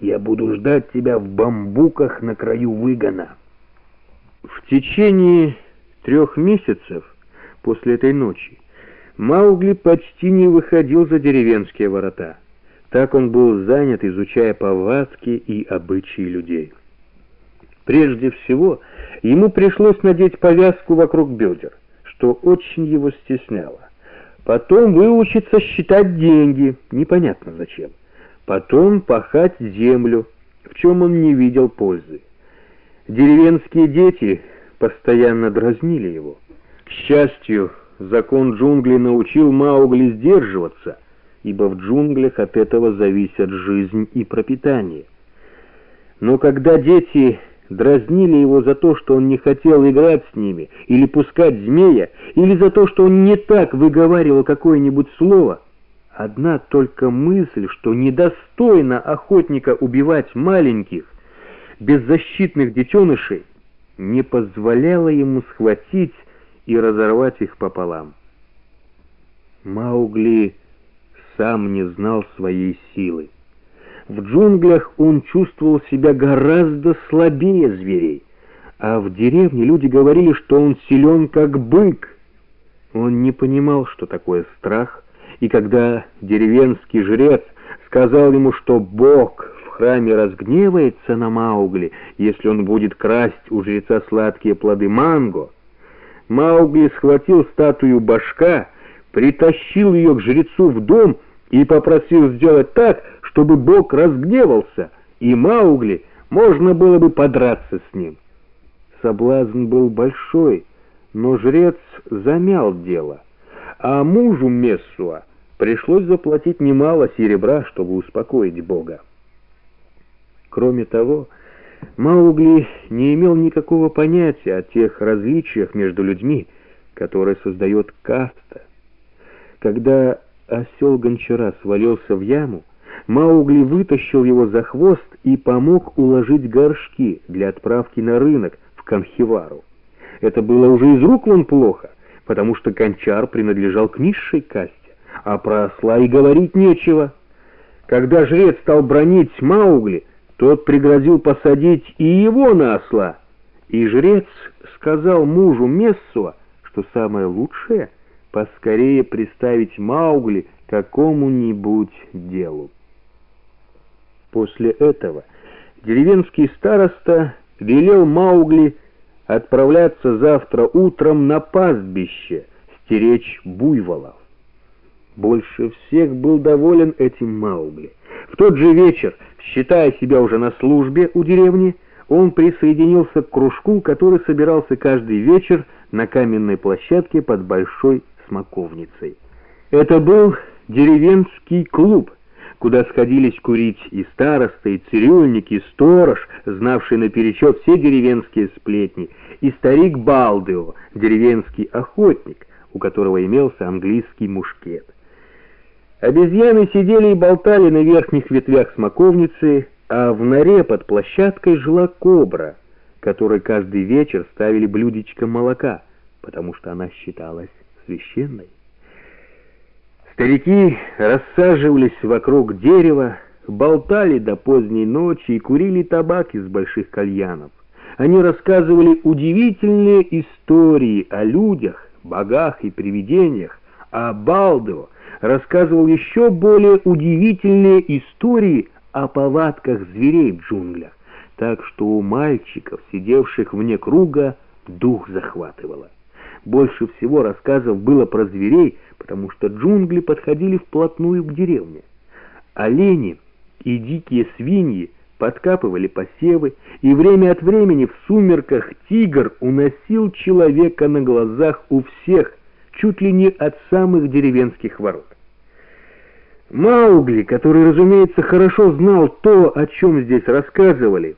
Я буду ждать тебя в бамбуках на краю выгона». В течение трех месяцев после этой ночи Маугли почти не выходил за деревенские ворота. Так он был занят, изучая повадки и обычаи людей. Прежде всего, ему пришлось надеть повязку вокруг бедер, что очень его стесняло. Потом выучиться считать деньги, непонятно зачем. Потом пахать землю, в чем он не видел пользы. Деревенские дети постоянно дразнили его. К счастью, закон джунглей научил Маугли сдерживаться, ибо в джунглях от этого зависят жизнь и пропитание. Но когда дети дразнили его за то, что он не хотел играть с ними, или пускать змея, или за то, что он не так выговаривал какое-нибудь слово, одна только мысль, что недостойно охотника убивать маленьких, беззащитных детенышей, не позволяла ему схватить и разорвать их пополам. Маугли сам не знал своей силы. В джунглях он чувствовал себя гораздо слабее зверей, а в деревне люди говорили, что он силен как бык. Он не понимал, что такое страх, и когда деревенский жрец сказал ему, что Бог в храме разгневается на Маугли, если он будет красть у жреца сладкие плоды манго, Маугли схватил статую башка, притащил ее к жрецу в дом и попросил сделать так, чтобы Бог разгневался, и Маугли можно было бы подраться с ним. Соблазн был большой, но жрец замял дело, а мужу Мессуа пришлось заплатить немало серебра, чтобы успокоить Бога. Кроме того, Маугли не имел никакого понятия о тех различиях между людьми, которые создает каста. Когда осел гончара свалился в яму, Маугли вытащил его за хвост и помог уложить горшки для отправки на рынок в Канхивару. Это было уже из рук вон плохо, потому что кончар принадлежал к низшей касте, а про осла и говорить нечего. Когда жрец стал бронить Маугли, тот пригрозил посадить и его на осла, и жрец сказал мужу Мессуа, что самое лучшее — поскорее приставить Маугли какому-нибудь делу. После этого деревенский староста велел Маугли отправляться завтра утром на пастбище, стеречь буйволов. Больше всех был доволен этим Маугли. В тот же вечер, считая себя уже на службе у деревни, он присоединился к кружку, который собирался каждый вечер на каменной площадке под большой смоковницей. Это был деревенский клуб, куда сходились курить и староста, и цирюльник, и сторож, знавший наперечет все деревенские сплетни, и старик Балдео, деревенский охотник, у которого имелся английский мушкет. Обезьяны сидели и болтали на верхних ветвях смоковницы, а в норе под площадкой жила кобра, которой каждый вечер ставили блюдечко молока, потому что она считалась священной. Старики рассаживались вокруг дерева, болтали до поздней ночи и курили табак из больших кальянов. Они рассказывали удивительные истории о людях, богах и привидениях, а Балдо рассказывал еще более удивительные истории о повадках зверей в джунглях, так что у мальчиков, сидевших вне круга, дух захватывало. Больше всего рассказов было про зверей, потому что джунгли подходили вплотную к деревне. Олени и дикие свиньи подкапывали посевы, и время от времени в сумерках тигр уносил человека на глазах у всех, чуть ли не от самых деревенских ворот. Маугли, который, разумеется, хорошо знал то, о чем здесь рассказывали,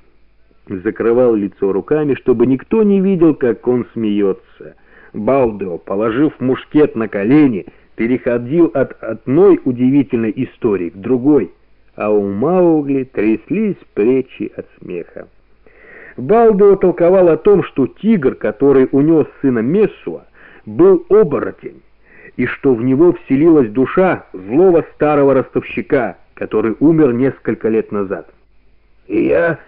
закрывал лицо руками, чтобы никто не видел, как он смеется — Балдео, положив мушкет на колени, переходил от одной удивительной истории к другой, а у Маугли тряслись плечи от смеха. Балдео толковал о том, что тигр, который унес сына Мессуа, был оборотень, и что в него вселилась душа злого старого ростовщика, который умер несколько лет назад. И я